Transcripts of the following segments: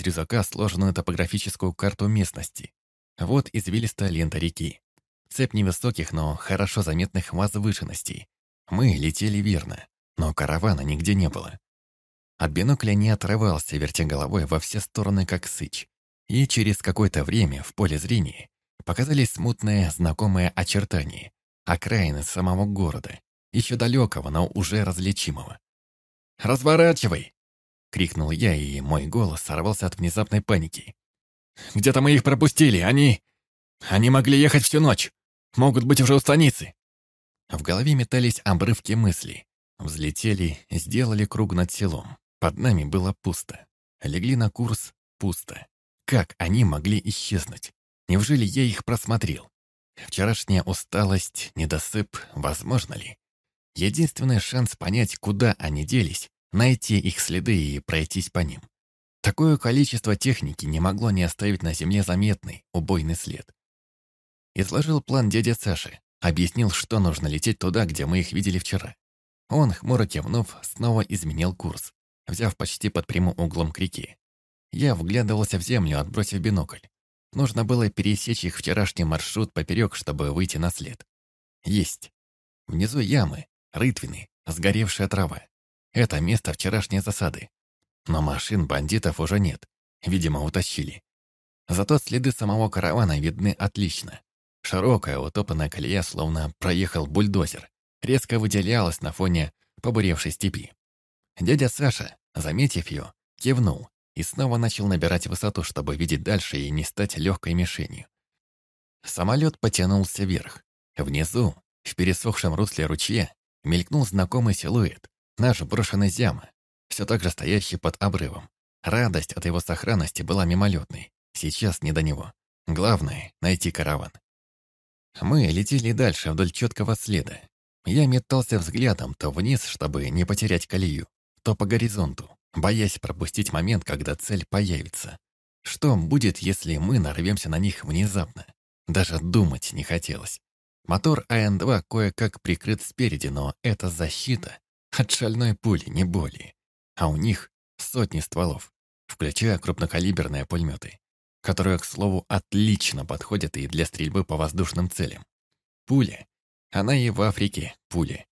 из рюкзака сложенную топографическую карту местности. Вот извилистая лента реки. Цепь невысоких, но хорошо заметных возвышенностей. Мы летели верно, но каравана нигде не было. От бинокля не отрывался, вертя головой во все стороны, как сыч. И через какое-то время в поле зрения показались смутные знакомые очертания, окраины самого города, еще далекого, но уже различимого. «Разворачивай!» — крикнул я, и мой голос сорвался от внезапной паники. «Где-то мы их пропустили, они... Они могли ехать всю ночь, могут быть уже у станицы!» В голове метались обрывки мыслей. Взлетели, сделали круг над селом. Под нами было пусто. Легли на курс — пусто. Как они могли исчезнуть? Неужели я их просмотрел? Вчерашняя усталость, недосып, возможно ли? Единственный шанс понять, куда они делись, найти их следы и пройтись по ним. Такое количество техники не могло не оставить на земле заметный, убойный след. Изложил план дядя Саши, объяснил, что нужно лететь туда, где мы их видели вчера. Он, хмуро кивнув, снова изменил курс взяв почти под прямым углом к реке. Я вглядывался в землю, отбросив бинокль. Нужно было пересечь их вчерашний маршрут поперек, чтобы выйти на след. Есть. Внизу ямы, рытвины, сгоревшая трава. Это место вчерашней засады. Но машин бандитов уже нет. Видимо, утащили. Зато следы самого каравана видны отлично. Широкая утопанная колея, словно проехал бульдозер, резко выделялась на фоне побуревшей степи. Дядя Саша, Заметив ее, кивнул и снова начал набирать высоту, чтобы видеть дальше и не стать легкой мишенью. Самолет потянулся вверх. Внизу, в пересохшем русле ручья, мелькнул знакомый силуэт, наш брошенный зяма, все так же стоящий под обрывом. Радость от его сохранности была мимолетной. Сейчас не до него. Главное — найти караван. Мы летели дальше вдоль четкого следа. Я метался взглядом то вниз, чтобы не потерять колею, то по горизонту, боясь пропустить момент, когда цель появится. Что будет, если мы нарвемся на них внезапно? Даже думать не хотелось. Мотор АН-2 кое-как прикрыт спереди, но это защита от шальной пули, не более. А у них сотни стволов, включая крупнокалиберные пулеметы, которые, к слову, отлично подходят и для стрельбы по воздушным целям. Пуля. Она и в Африке пуля.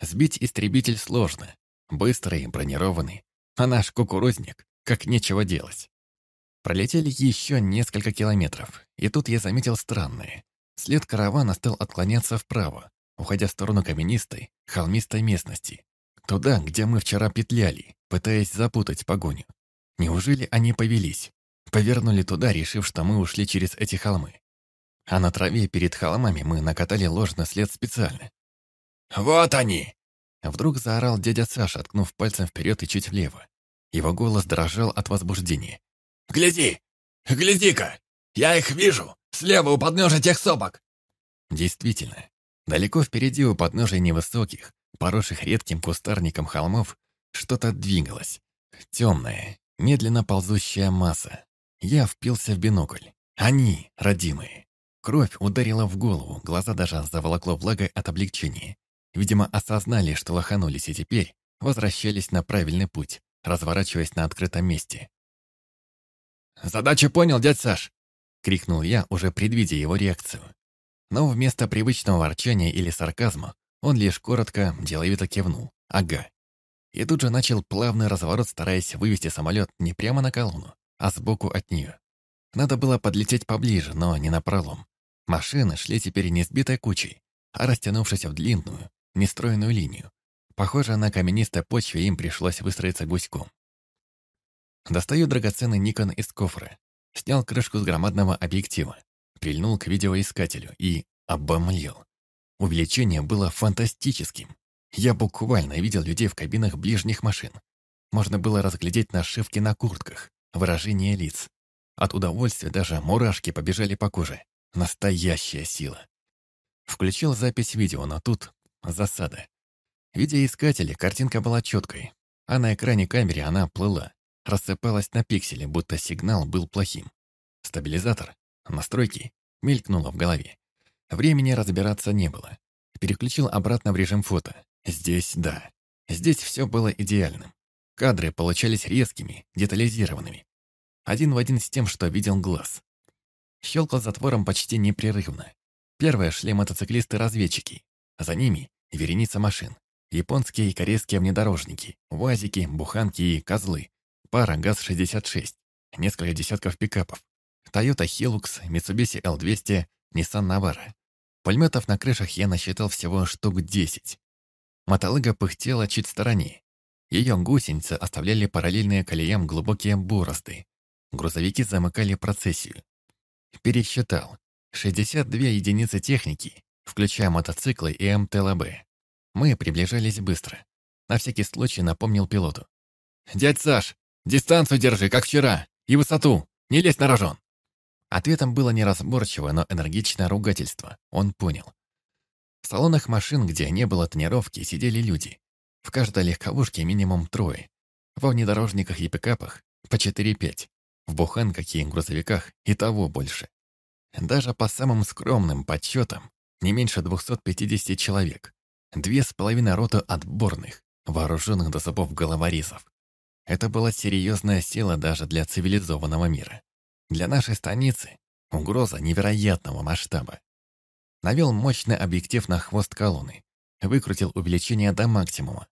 Сбить истребитель сложно, Быстрый, бронированный. А наш кукурузник, как нечего делать. Пролетели еще несколько километров, и тут я заметил странное. След каравана стал отклоняться вправо, уходя в сторону каменистой, холмистой местности. Туда, где мы вчера петляли, пытаясь запутать погоню. Неужели они повелись? Повернули туда, решив, что мы ушли через эти холмы. А на траве перед холмами мы накатали ложный след специально. «Вот они!» Вдруг заорал дядя Саша, ткнув пальцем вперед и чуть влево. Его голос дрожал от возбуждения. «Гляди! Гляди-ка! Я их вижу! Слева у подножия тех сопок!» Действительно, далеко впереди у подножия невысоких, поросших редким кустарником холмов, что-то двигалось. Темная, медленно ползущая масса. Я впился в бинокль. Они, родимые. Кровь ударила в голову, глаза даже заволокло влагой от облегчения. Видимо, осознали, что лоханулись и теперь возвращались на правильный путь, разворачиваясь на открытом месте. «Задачу понял, дядь Саш!» — крикнул я, уже предвидя его реакцию. Но вместо привычного ворчания или сарказма он лишь коротко, деловито кивнул. «Ага». И тут же начал плавный разворот, стараясь вывести самолет не прямо на колонну, а сбоку от нее. Надо было подлететь поближе, но не на пролом. Машины шли теперь не сбитой кучей, а растянувшись в длинную, нестроенную линию. Похоже, на каменистой почве им пришлось выстроиться гуськом. Достаю драгоценный Никон из кофра, снял крышку с громадного объектива, прильнул к видеоискателю и обомлел. Увеличение было фантастическим. Я буквально видел людей в кабинах ближних машин. Можно было разглядеть нашивки на куртках, выражение лиц. От удовольствия даже мурашки побежали по коже. Настоящая сила. Включил запись видео, но тут Засада. Видя искатели, картинка была четкой, а на экране камеры она плыла, рассыпалась на пиксели, будто сигнал был плохим. Стабилизатор, настройки, мелькнуло в голове. Времени разбираться не было. Переключил обратно в режим фото. Здесь да. Здесь все было идеальным. Кадры получались резкими, детализированными. один в один с тем, что видел глаз. Щелкал затвором почти непрерывно. Первые шли мотоциклисты-разведчики. За ними вереница машин. Японские и корейские внедорожники, УАЗики, буханки и козлы. Пара ГАЗ-66, несколько десятков пикапов. Toyota Hilux, Mitsubishi L200, Nissan Navara. Пулеметов на крышах я насчитал всего штук 10. Мотолыга пыхтела чуть в стороне. Ее гусеницы оставляли параллельные колеям глубокие борозды. Грузовики замыкали процессию. Пересчитал. 62 единицы техники, включая мотоциклы и МТЛБ. Мы приближались быстро. На всякий случай напомнил пилоту. «Дядь Саш, дистанцию держи, как вчера, и высоту, не лезь на рожон!» Ответом было неразборчивое, но энергичное ругательство. Он понял. В салонах машин, где не было тонировки, сидели люди. В каждой легковушке минимум трое. Во внедорожниках и пикапах по 4-5. В буханках и грузовиках и того больше. Даже по самым скромным подсчетам не меньше 250 человек. Две с половиной роты отборных, вооруженных до зубов головорезов. Это была серьезная сила даже для цивилизованного мира. Для нашей станицы угроза невероятного масштаба. Навел мощный объектив на хвост колонны, выкрутил увеличение до максимума.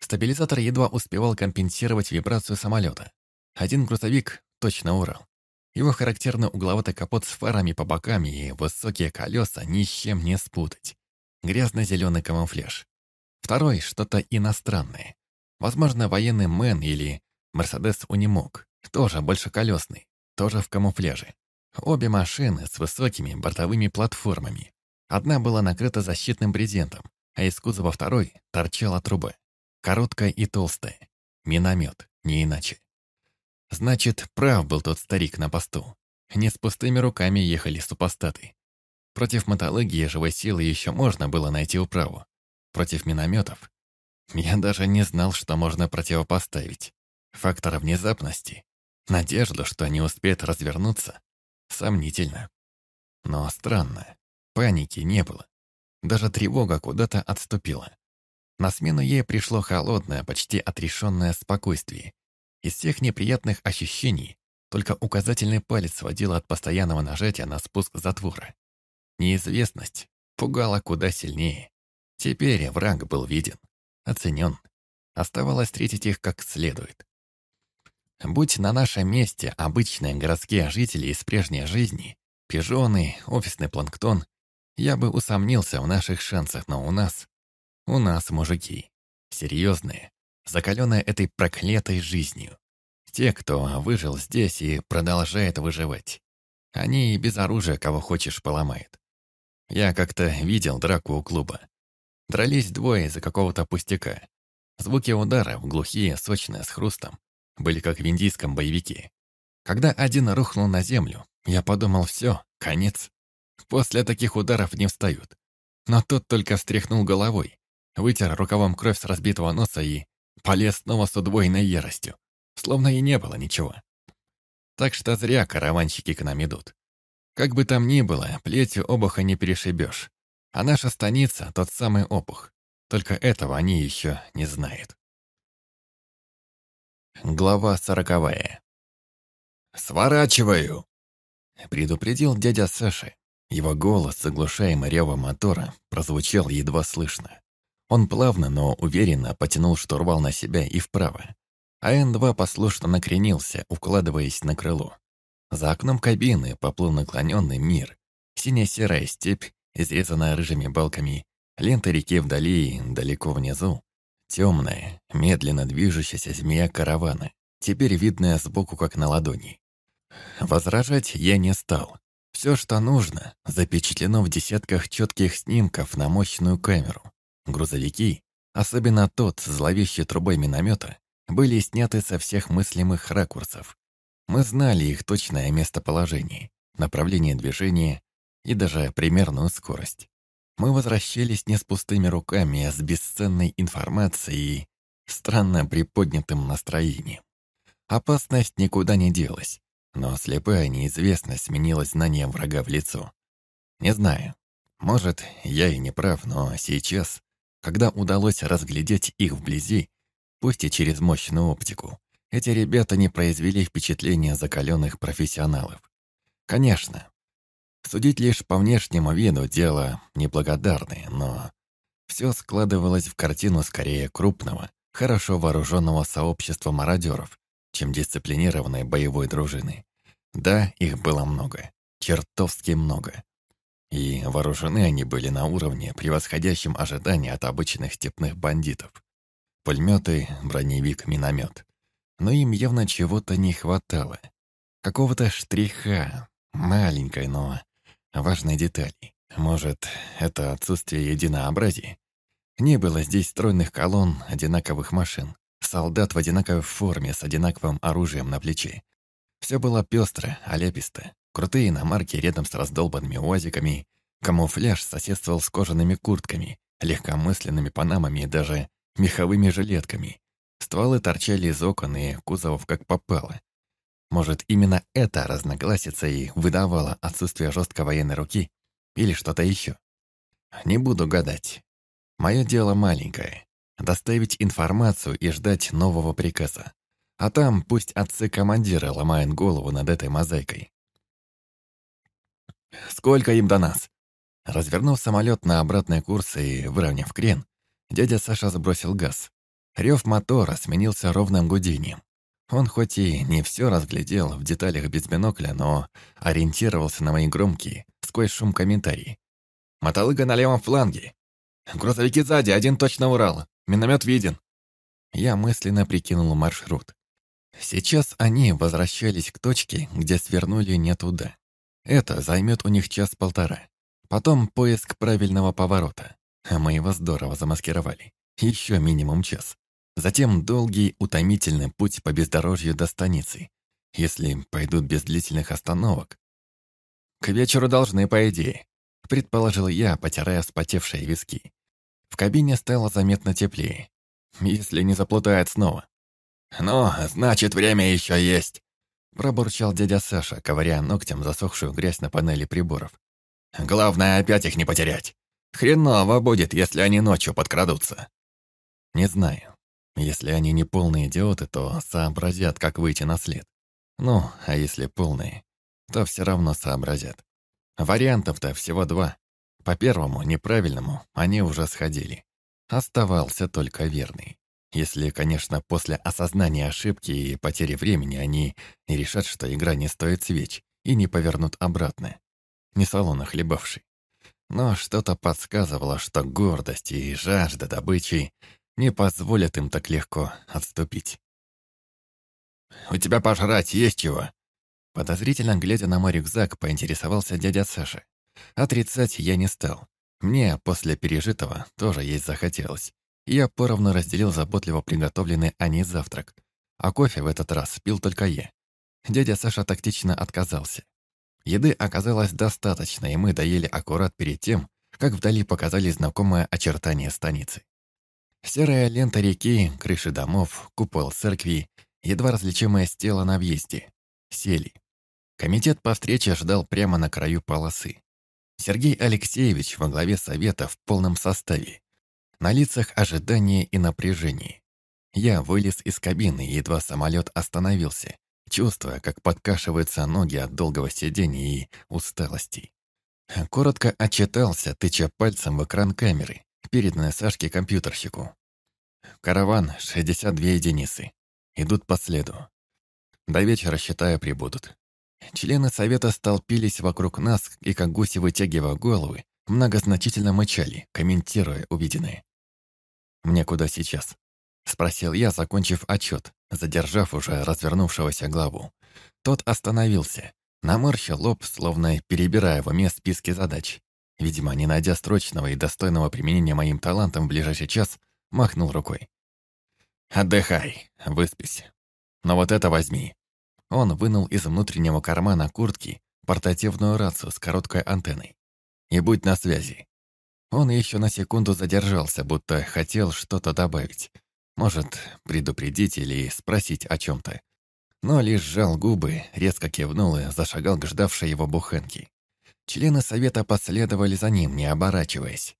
Стабилизатор едва успевал компенсировать вибрацию самолета. Один грузовик точно урал. Его характерный угловатый капот с фарами по бокам и высокие колеса ни с чем не спутать грязно-зеленый камуфляж. Второй — что-то иностранное. Возможно, военный Мэн или Мерседес Унимок, тоже большеколесный, тоже в камуфляже. Обе машины с высокими бортовыми платформами. Одна была накрыта защитным брезентом, а из кузова второй торчала труба. Короткая и толстая. Миномет, не иначе. Значит, прав был тот старик на посту. Не с пустыми руками ехали супостаты. Против мотологии живой силы еще можно было найти управу. Против минометов я даже не знал, что можно противопоставить. Фактор внезапности, надежду, что они успеют развернуться, сомнительно. Но странно, паники не было. Даже тревога куда-то отступила. На смену ей пришло холодное, почти отрешенное спокойствие. Из всех неприятных ощущений только указательный палец водил от постоянного нажатия на спуск затвора. Неизвестность пугала куда сильнее. Теперь враг был виден, оценен. Оставалось встретить их как следует. Будь на нашем месте обычные городские жители из прежней жизни, пижоны, офисный планктон, я бы усомнился в наших шансах, но у нас... У нас мужики. Серьезные, закаленные этой проклятой жизнью. Те, кто выжил здесь и продолжает выживать. Они и без оружия кого хочешь поломают. Я как-то видел драку у клуба. Дрались двое из-за какого-то пустяка. Звуки ударов, глухие, сочные, с хрустом, были как в индийском боевике. Когда один рухнул на землю, я подумал, все, конец. После таких ударов не встают. Но тот только встряхнул головой, вытер рукавом кровь с разбитого носа и полез снова с удвоенной яростью, словно и не было ничего. Так что зря караванщики к нам идут. Как бы там ни было, плетью обуха не перешибешь. А наша станица — тот самый обух. Только этого они еще не знают. Глава сороковая. «Сворачиваю!» Предупредил дядя Саши. Его голос, заглушаемый ревом мотора, прозвучал едва слышно. Он плавно, но уверенно потянул штурвал на себя и вправо. А Н-2 послушно накренился, укладываясь на крыло. За окном кабины поплыл наклоненный мир. Синяя-серая степь, изрезанная рыжими балками, лента реки вдали и далеко внизу. Темная, медленно движущаяся змея каравана, теперь видная сбоку как на ладони. Возражать я не стал. Все, что нужно, запечатлено в десятках четких снимков на мощную камеру. Грузовики, особенно тот с зловещей трубой миномета, были сняты со всех мыслимых ракурсов. Мы знали их точное местоположение, направление движения и даже примерную скорость. Мы возвращались не с пустыми руками, а с бесценной информацией странно приподнятым настроением. Опасность никуда не делась, но слепая неизвестность сменилась знанием врага в лицо. Не знаю, может, я и не прав, но сейчас, когда удалось разглядеть их вблизи, пусть и через мощную оптику, Эти ребята не произвели впечатления закаленных профессионалов. Конечно, судить лишь по внешнему виду дело неблагодарное, но все складывалось в картину скорее крупного, хорошо вооруженного сообщества мародеров, чем дисциплинированной боевой дружины. Да, их было много, чертовски много. И вооружены они были на уровне, превосходящем ожидания от обычных степных бандитов. Пулеметы, броневик, миномет. Но им явно чего-то не хватало. Какого-то штриха, маленькой, но важной детали. Может, это отсутствие единообразия? Не было здесь стройных колонн одинаковых машин, солдат в одинаковой форме с одинаковым оружием на плече. Все было пестро, оляписто. Крутые иномарки рядом с раздолбанными уазиками, камуфляж соседствовал с кожаными куртками, легкомысленными панамами и даже меховыми жилетками. Стволы торчали из окон и кузовов как попало. Может, именно эта разногласица и выдавала отсутствие жесткой военной руки или что-то еще. Не буду гадать. Мое дело маленькое — доставить информацию и ждать нового приказа. А там пусть отцы-командиры ломают голову над этой мозаикой. «Сколько им до нас?» Развернув самолет на обратный курс и выровняв крен, дядя Саша сбросил газ. Рев мотора сменился ровным гудением. Он хоть и не все разглядел в деталях без бинокля, но ориентировался на мои громкие, сквозь шум комментарии. «Мотолыга на левом фланге! Грузовики сзади, один точно Урал! Миномет виден!» Я мысленно прикинул маршрут. Сейчас они возвращались к точке, где свернули не туда. Это займет у них час-полтора. Потом поиск правильного поворота. А мы его здорово замаскировали. Еще минимум час. Затем долгий, утомительный путь по бездорожью до станицы. Если пойдут без длительных остановок. К вечеру должны, по идее. Предположил я, потирая вспотевшие виски. В кабине стало заметно теплее. Если не заплутает снова. «Ну, значит, время еще есть», — пробурчал дядя Саша, ковыряя ногтем засохшую грязь на панели приборов. Главное, опять их не потерять. Хреново будет, если они ночью подкрадутся. Не знаю. Если они не полные идиоты, то сообразят, как выйти на след. Ну, а если полные, то все равно сообразят. Вариантов-то всего два. По первому, неправильному, они уже сходили. Оставался только верный. Если, конечно, после осознания ошибки и потери времени они решат, что игра не стоит свеч, и не повернут обратно не салона хлебавший. Но что-то подсказывало, что гордость и жажда добычи не позволят им так легко отступить. «У тебя пожрать есть чего?» Подозрительно глядя на мой рюкзак, поинтересовался дядя Саша. Отрицать я не стал. Мне после пережитого тоже есть захотелось. Я поровну разделил заботливо приготовленный Аней завтрак. А кофе в этот раз пил только я. Дядя Саша тактично отказался. Еды оказалось достаточно, и мы доели аккурат перед тем, как вдали показались знакомые очертания станицы. Серая лента реки, крыши домов, купол церкви, едва различимое стело на въезде. Сели. Комитет по встрече ждал прямо на краю полосы. Сергей Алексеевич во главе совета в полном составе. На лицах ожидание и напряжение. Я вылез из кабины, едва самолет остановился, чувствуя, как подкашиваются ноги от долгого сидения и усталости. Коротко отчитался, тыча пальцем в экран камеры, переданной Сашке компьютерщику. Караван — 62 единицы. Идут по следу. До вечера, считаю, прибудут. Члены совета столпились вокруг нас и, как гуси вытягивая головы, многозначительно мычали, комментируя увиденное. «Мне куда сейчас?» — спросил я, закончив отчет, задержав уже развернувшегося главу. Тот остановился, наморщил лоб, словно перебирая в уме списки задач. Видимо, не найдя строчного и достойного применения моим талантам в ближайший час, махнул рукой. «Отдыхай, выспись. Но вот это возьми». Он вынул из внутреннего кармана куртки портативную рацию с короткой антенной. «И будь на связи». Он еще на секунду задержался, будто хотел что-то добавить, может, предупредить или спросить о чем-то. Но лишь сжал губы, резко кивнул и зашагал к ждавшей его бухенке. Члены совета последовали за ним, не оборачиваясь.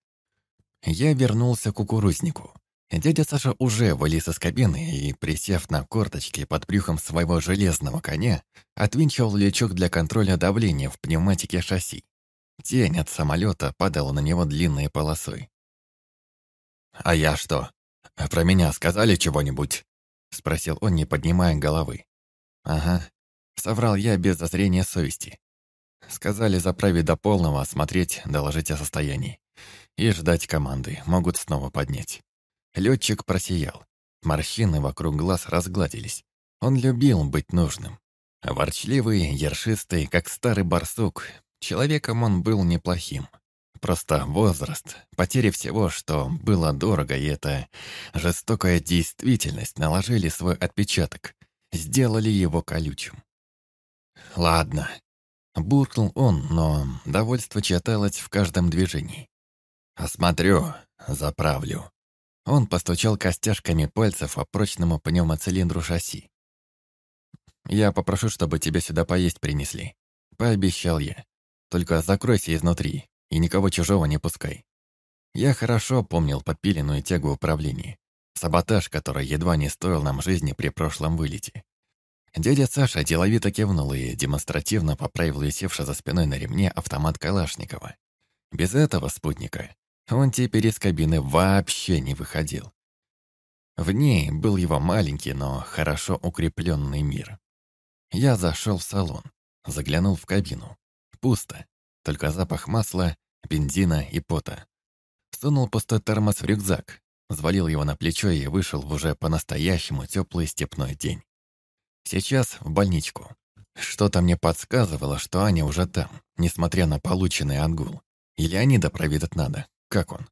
Я вернулся к кукурузнику. Дядя Саша уже вылез из кабины и, присев на корточки под брюхом своего железного коня, отвинчивал лючок для контроля давления в пневматике шасси. Тень от самолета падала на него длинной полосой. «А я что? Про меня сказали чего-нибудь?» — спросил он, не поднимая головы. «Ага», — соврал я без зазрения совести. Сказали заправить до полного, осмотреть, доложить о состоянии. И ждать команды, могут снова поднять. Летчик просиял. Морщины вокруг глаз разгладились. Он любил быть нужным. Ворчливый, ершистый, как старый барсук. Человеком он был неплохим. Просто возраст, потеря всего, что было дорого, и эта жестокая действительность наложили свой отпечаток, сделали его колючим. «Ладно», — буркнул он, но довольство читалось в каждом движении. «Осмотрю, заправлю». Он постучал костяшками пальцев по прочному пневмоцилиндру шасси. «Я попрошу, чтобы тебе сюда поесть принесли», — пообещал я. «Только закройся изнутри и никого чужого не пускай». Я хорошо помнил подпиленную тягу управления. Саботаж, который едва не стоил нам жизни при прошлом вылете. Дядя Саша деловито кивнул и демонстративно поправил висевший за спиной на ремне автомат Калашникова. Без этого спутника он теперь из кабины вообще не выходил. В ней был его маленький, но хорошо укрепленный мир. Я зашел в салон, заглянул в кабину. Пусто, только запах масла, бензина и пота. Сунул пустой термос в рюкзак, взвалил его на плечо и вышел в уже по-настоящему теплый степной день. Сейчас в больничку. Что-то мне подсказывало, что Аня уже там, несмотря на полученный отгул. Или Анида проведать надо. Как он?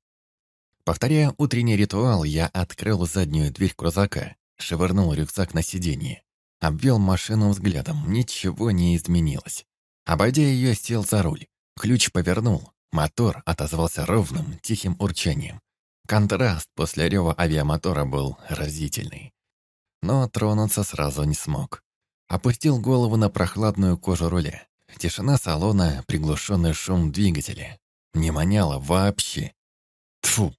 Повторяя утренний ритуал, я открыл заднюю дверь крузака, швырнул рюкзак на сиденье. Обвел машину взглядом, ничего не изменилось. Обойдя ее, сел за руль. Ключ повернул. Мотор отозвался ровным, тихим урчанием. Контраст после рева авиамотора был разительный. Но тронуться сразу не смог. Опустил голову на прохладную кожу руля. Тишина салона, приглушенный шум двигателя. Не маняло вообще. Тфу!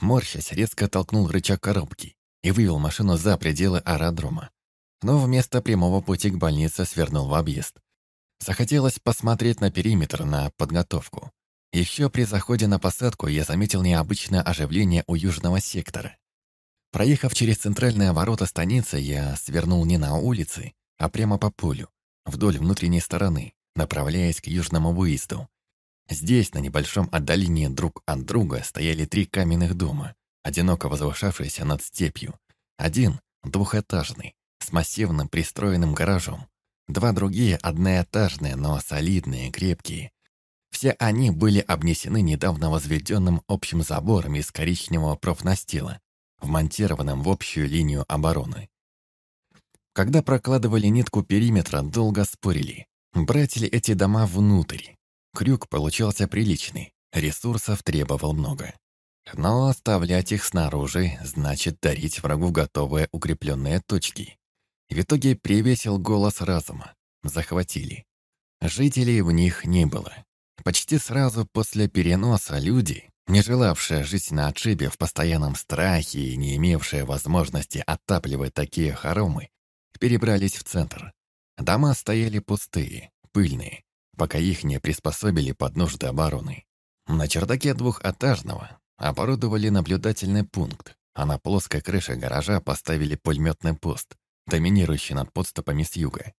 Морщась, резко толкнул рычаг коробки и вывел машину за пределы аэродрома. Но вместо прямого пути к больнице свернул в объезд. Захотелось посмотреть на периметр, на подготовку. Еще при заходе на посадку я заметил необычное оживление у южного сектора. Проехав через центральные ворота станицы, я свернул не на улице, а прямо по полю, вдоль внутренней стороны, направляясь к южному выезду. Здесь, на небольшом отдалении друг от друга, стояли три каменных дома, одиноко возвышавшиеся над степью. Один — двухэтажный, с массивным пристроенным гаражом. Два другие — одноэтажные, но солидные, крепкие. Все они были обнесены недавно возведенным общим забором из коричневого профнастила, вмонтированным в общую линию обороны. Когда прокладывали нитку периметра, долго спорили, брать ли эти дома внутрь. Крюк получался приличный, ресурсов требовал много. Но оставлять их снаружи значит дарить врагу готовые укрепленные точки. В итоге привесил голос разума. Захватили. Жителей в них не было. Почти сразу после переноса люди, не желавшие жить на отшибе в постоянном страхе и не имевшие возможности отапливать такие хоромы, перебрались в центр. Дома стояли пустые, пыльные, пока их не приспособили под нужды обороны. На чердаке двухэтажного оборудовали наблюдательный пункт, а на плоской крыше гаража поставили пулеметный пост, доминирующий над подступами с юга.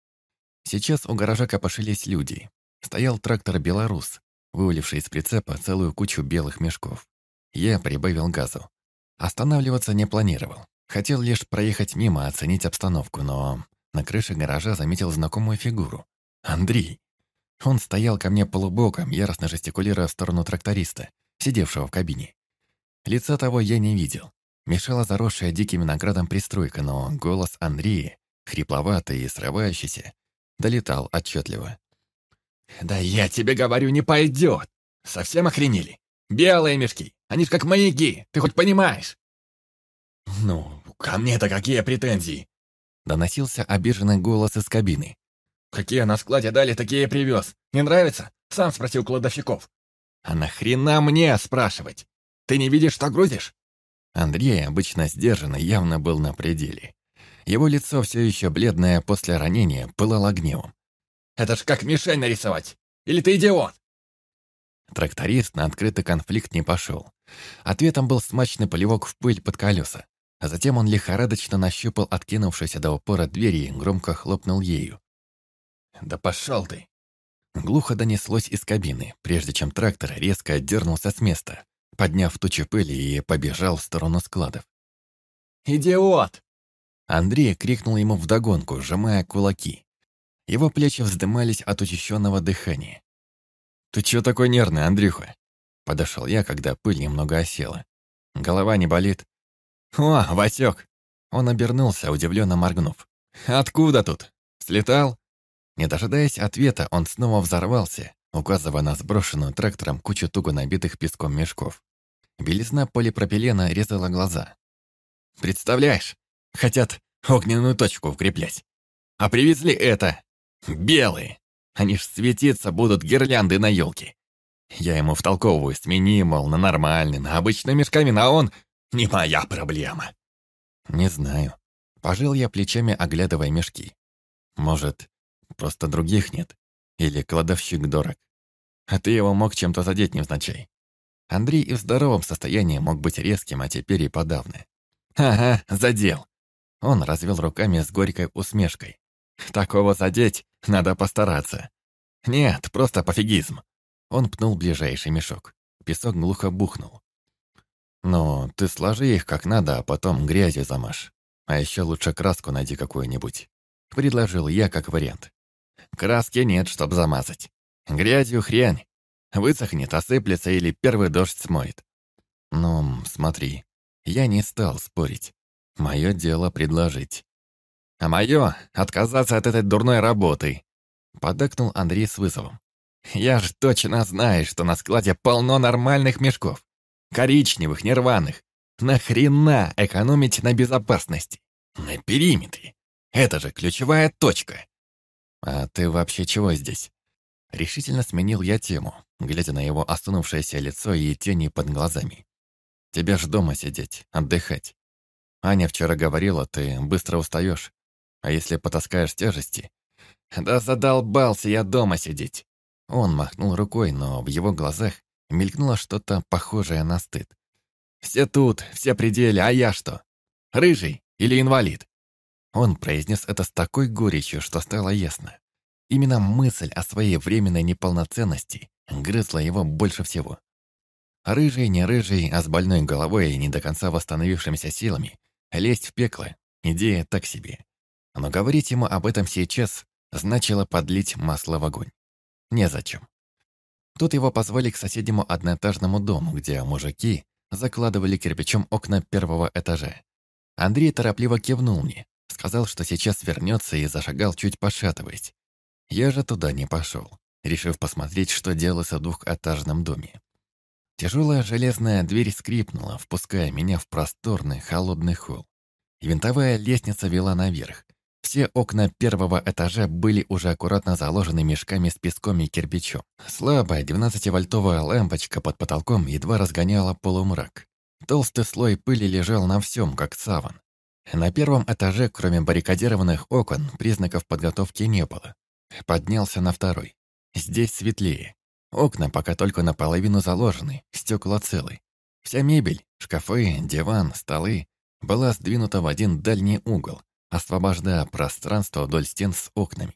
Сейчас у гаража копошились люди. Стоял трактор «Беларус», вываливший из прицепа целую кучу белых мешков. Я прибавил газу. Останавливаться не планировал. Хотел лишь проехать мимо, оценить обстановку, но на крыше гаража заметил знакомую фигуру. Андрей. Он стоял ко мне полубоком, яростно жестикулируя в сторону тракториста, сидевшего в кабине. Лица того я не видел. Мешала заросшая диким виноградом пристройка, но голос Андрея, хрипловатый и срывающийся, долетал отчетливо. «Да я тебе говорю, не пойдет! Совсем охренели? Белые мешки, они ж как маяки, ты хоть понимаешь?» «Ну, ко мне-то какие претензии?» Доносился обиженный голос из кабины. «Какие на складе дали, такие привез. Не нравится? Сам спросил кладовщиков». «А нахрена мне спрашивать? Ты не видишь, что грузишь?» Андрей, обычно сдержанный, явно был на пределе. Его лицо, все еще бледное после ранения, пылало гневом. «Это ж как мишень нарисовать! Или ты идиот?» Тракторист на открытый конфликт не пошел. Ответом был смачный полевок в пыль под колеса. А затем он лихорадочно нащупал откинувшуюся до упора двери и громко хлопнул ею. «Да пошел ты!» Глухо донеслось из кабины, прежде чем трактор резко отдернулся с места, подняв тучу пыли и побежал в сторону складов. «Идиот!» Андрей крикнул ему вдогонку, сжимая кулаки. Его плечи вздымались от учащенного дыхания. «Ты чё такой нервный, Андрюха?» Подошел я, когда пыль немного осела. «Голова не болит?» «О, Васек!» Он обернулся, удивленно моргнув. «Откуда тут? Слетал?» Не дожидаясь ответа, он снова взорвался, указывая на сброшенную трактором кучу туго набитых песком мешков. Белизна полипропилена резала глаза. «Представляешь, хотят огненную точку укреплять. А привезли это. Белые. Они ж светиться будут гирлянды на елке. Я ему втолковываю, смени, мол, на нормальный, на обычный мешками, а он не моя проблема. Не знаю. Пожил я плечами, оглядывая мешки. Может, просто других нет? Или кладовщик дорог? А ты его мог чем-то задеть невзначай. Андрей и в здоровом состоянии мог быть резким, а теперь и подавно. «Ага, задел!» Он развел руками с горькой усмешкой. «Такого задеть надо постараться». «Нет, просто пофигизм». Он пнул ближайший мешок. Песок глухо бухнул. «Ну, ты сложи их как надо, а потом грязью замажь. А еще лучше краску найди какую-нибудь». Предложил я как вариант. «Краски нет, чтоб замазать. Грязью хрень. Высохнет, осыплется или первый дождь смоет». «Ну, смотри, я не стал спорить. Мое дело предложить. А мое — отказаться от этой дурной работы. Подокнул Андрей с вызовом. Я ж точно знаю, что на складе полно нормальных мешков. Коричневых, нерваных. Нахрена экономить на безопасности? На периметре. Это же ключевая точка. А ты вообще чего здесь? Решительно сменил я тему, глядя на его остунувшееся лицо и тени под глазами. Тебе ж дома сидеть, отдыхать. Аня вчера говорила, ты быстро устаешь. А если потаскаешь тяжести? Да задолбался я дома сидеть. Он махнул рукой, но в его глазах мелькнуло что-то похожее на стыд. «Все тут, все пределе, а я что? Рыжий или инвалид?» Он произнес это с такой горечью, что стало ясно. Именно мысль о своей временной неполноценности грызла его больше всего. Рыжий, не рыжий, а с больной головой и не до конца восстановившимися силами, лезть в пекло — идея так себе. Но говорить ему об этом сейчас значило подлить масло в огонь. Незачем. Тут его позвали к соседнему одноэтажному дому, где мужики закладывали кирпичом окна первого этажа. Андрей торопливо кивнул мне, сказал, что сейчас вернется и зашагал, чуть пошатываясь. Я же туда не пошел, решив посмотреть, что делается в двухэтажном доме. Тяжелая железная дверь скрипнула, впуская меня в просторный холодный холл. Винтовая лестница вела наверх, все окна первого этажа были уже аккуратно заложены мешками с песком и кирпичом. Слабая 12-вольтовая лампочка под потолком едва разгоняла полумрак. Толстый слой пыли лежал на всем, как саван. На первом этаже, кроме баррикадированных окон, признаков подготовки не было. Поднялся на второй. Здесь светлее. Окна пока только наполовину заложены, стекла целы. Вся мебель, шкафы, диван, столы была сдвинута в один дальний угол, освобождая пространство вдоль стен с окнами.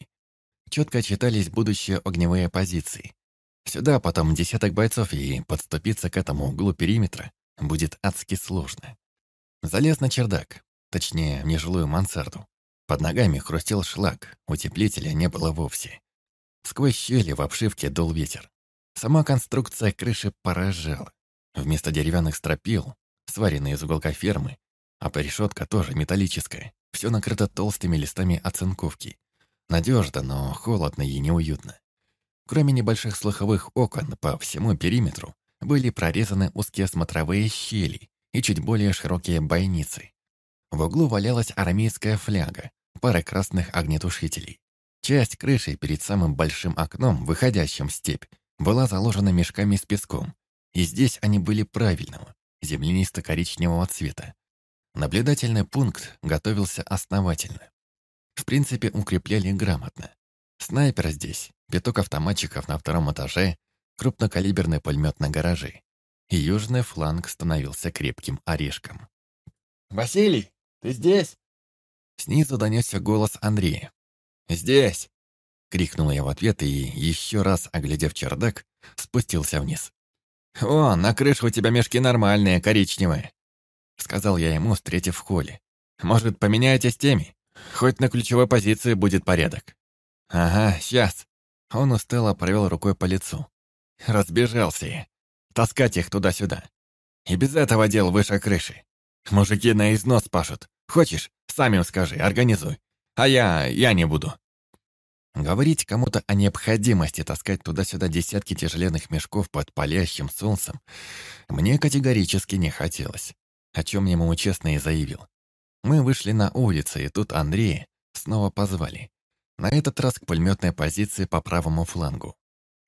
Четко читались будущие огневые позиции. Сюда потом десяток бойцов, и подступиться к этому углу периметра будет адски сложно. Залез на чердак, точнее, в нежилую мансарду. Под ногами хрустел шлак, утеплителя не было вовсе. Сквозь щели в обшивке дул ветер. Сама конструкция крыши поражала. Вместо деревянных стропил, сваренные из уголка фермы, а решетка тоже металлическая, все накрыто толстыми листами оцинковки. Надежно, но холодно и неуютно. Кроме небольших слуховых окон по всему периметру были прорезаны узкие смотровые щели и чуть более широкие бойницы. В углу валялась арамейская фляга, пара красных огнетушителей. Часть крыши перед самым большим окном, выходящим в степь, была заложена мешками с песком, и здесь они были правильного, землянисто-коричневого цвета. Наблюдательный пункт готовился основательно. В принципе, укрепляли грамотно. Снайпер здесь, пяток автоматчиков на втором этаже, крупнокалиберный пулемет на гараже. И южный фланг становился крепким орешком. «Василий, ты здесь?» Снизу донесся голос Андрея. «Здесь!» — крикнул я в ответ и, еще раз оглядев чердак, спустился вниз. «О, на крыше у тебя мешки нормальные, коричневые!» — сказал я ему, встретив в холле. «Может, поменяетесь теми? Хоть на ключевой позиции будет порядок». «Ага, сейчас». Он устало провел рукой по лицу. Разбежался. Таскать их туда-сюда. И без этого дел выше крыши. Мужики на износ пашут. Хочешь, сами скажи, организуй. А я... я не буду. Говорить кому-то о необходимости таскать туда-сюда десятки тяжеленных мешков под палящим солнцем мне категорически не хотелось, о чем ему честно и заявил. Мы вышли на улицу, и тут Андрея снова позвали. На этот раз к пулеметной позиции по правому флангу.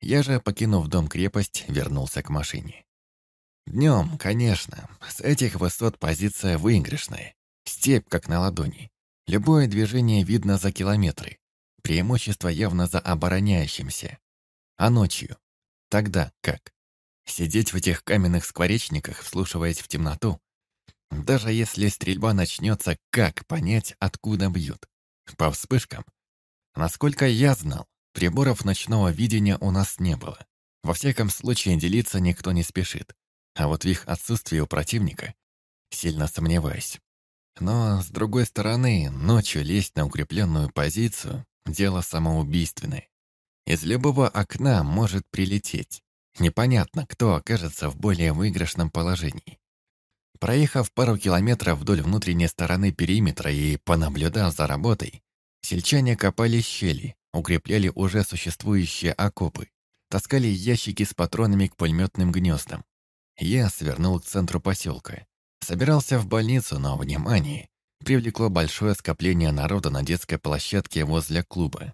Я же, покинув дом-крепость, вернулся к машине. Днем, конечно, с этих высот позиция выигрышная. Степь как на ладони. Любое движение видно за километры. Преимущество явно за обороняющимся. А ночью? Тогда как? Сидеть в этих каменных скворечниках, вслушиваясь в темноту? Даже если стрельба начнется, как понять, откуда бьют? По вспышкам? Насколько я знал, приборов ночного видения у нас не было. Во всяком случае, делиться никто не спешит. А вот в их отсутствии у противника сильно сомневаюсь. Но, с другой стороны, ночью лезть на укрепленную позицию — дело самоубийственное. Из любого окна может прилететь. Непонятно, кто окажется в более выигрышном положении. Проехав пару километров вдоль внутренней стороны периметра и понаблюдав за работой, сельчане копали щели, укрепляли уже существующие окопы, таскали ящики с патронами к пулеметным гнездам. Я свернул к центру поселка. Собирался в больницу, но внимание привлекло большое скопление народа на детской площадке возле клуба.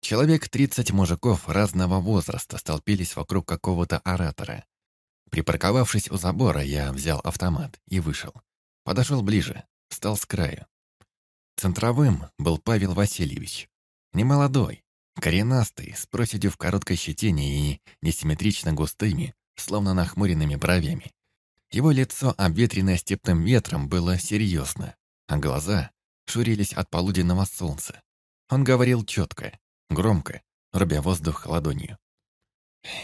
Человек 30 мужиков разного возраста столпились вокруг какого-то оратора. Припарковавшись у забора, я взял автомат и вышел. Подошел ближе, стал с краю. Центровым был Павел Васильевич. Немолодой, коренастый, с проседью в короткой щетине и несимметрично густыми, словно нахмуренными бровями. Его лицо, обветренное степным ветром, было серьезно, а глаза шурились от полуденного солнца. Он говорил четко, громко, рубя воздух ладонью.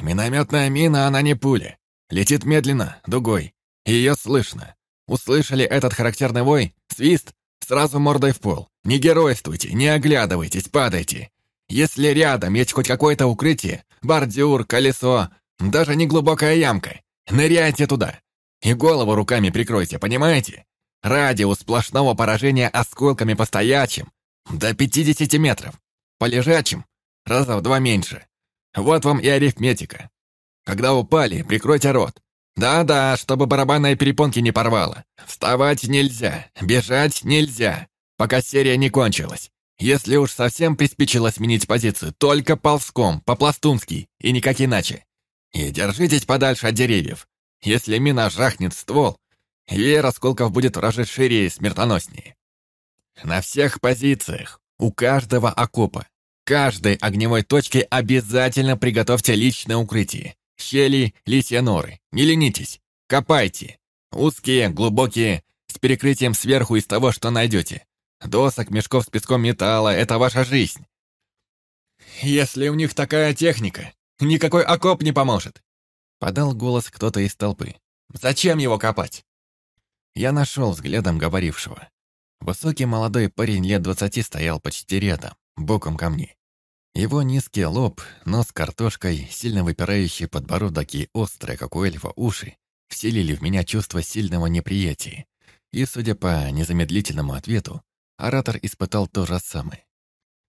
«Минометная мина, она не пуля. Летит медленно, дугой. Ее слышно. Услышали этот характерный вой? Свист? Сразу мордой в пол. Не геройствуйте, не оглядывайтесь, падайте. Если рядом есть хоть какое-то укрытие, бордюр, колесо, даже не глубокая ямка, ныряйте туда. И голову руками прикройте, понимаете? Радиус сплошного поражения осколками по стоячим до 50 метров. По лежачим раза в два меньше. Вот вам и арифметика. Когда упали, прикройте рот. Да-да, чтобы барабанные перепонки не порвало. Вставать нельзя, бежать нельзя, пока серия не кончилась. Если уж совсем приспичило сменить позицию, только ползком, по-пластунски, и никак иначе. И держитесь подальше от деревьев. Если мина жахнет ствол, веер осколков будет в разы шире и смертоноснее. На всех позициях, у каждого окопа, каждой огневой точке обязательно приготовьте личное укрытие. Щели, лисья норы. Не ленитесь. Копайте. Узкие, глубокие, с перекрытием сверху из того, что найдете. Досок, мешков с песком металла — это ваша жизнь. Если у них такая техника, никакой окоп не поможет. Подал голос кто-то из толпы. Зачем его копать? Я нашел взглядом говорившего. Высокий молодой парень лет двадцати стоял почти рядом, боком ко мне. Его низкий лоб, нос картошкой, сильно выпирающий подбородок и острые, как у эльфа, уши вселили в меня чувство сильного неприятия. И, судя по незамедлительному ответу, оратор испытал то же самое.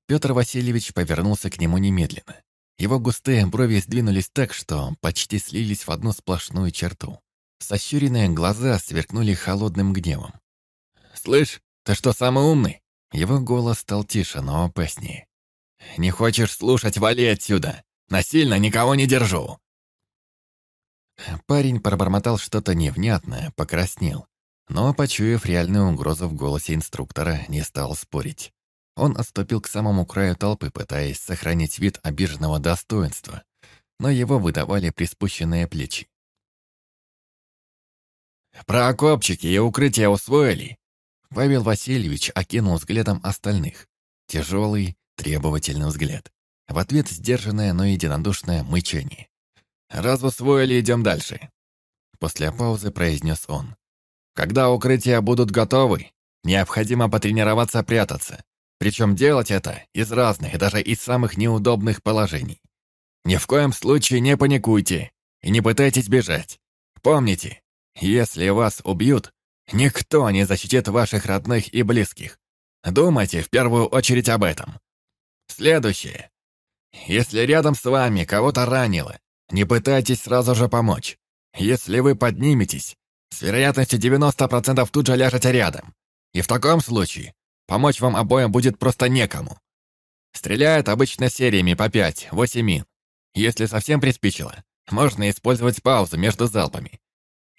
Петр Васильевич повернулся к нему немедленно. Его густые брови сдвинулись так, что почти слились в одну сплошную черту. Сощуренные глаза сверкнули холодным гневом. «Слышь, ты что, самый умный?» Его голос стал тише, но опаснее. «Не хочешь слушать, вали отсюда! Насильно никого не держу!» Парень пробормотал что-то невнятное, покраснел. Но, почуяв реальную угрозу в голосе инструктора, не стал спорить. Он отступил к самому краю толпы, пытаясь сохранить вид обиженного достоинства, но его выдавали приспущенные плечи. «Про окопчики и укрытия усвоили?» Павел Васильевич окинул взглядом остальных. Тяжелый, требовательный взгляд. В ответ сдержанное, но единодушное мычание. «Раз усвоили, идем дальше». После паузы произнес он. «Когда укрытия будут готовы, необходимо потренироваться прятаться. Причем делать это из разных, даже из самых неудобных положений. Ни в коем случае не паникуйте и не пытайтесь бежать. Помните, если вас убьют, никто не защитит ваших родных и близких. Думайте в первую очередь об этом. Следующее. Если рядом с вами кого-то ранило, не пытайтесь сразу же помочь. Если вы подниметесь, с вероятностью 90% тут же ляжете рядом. И в таком случае помочь вам обоим будет просто некому. Стреляют обычно сериями по 5-8 мин. Если совсем приспичило, можно использовать паузу между залпами.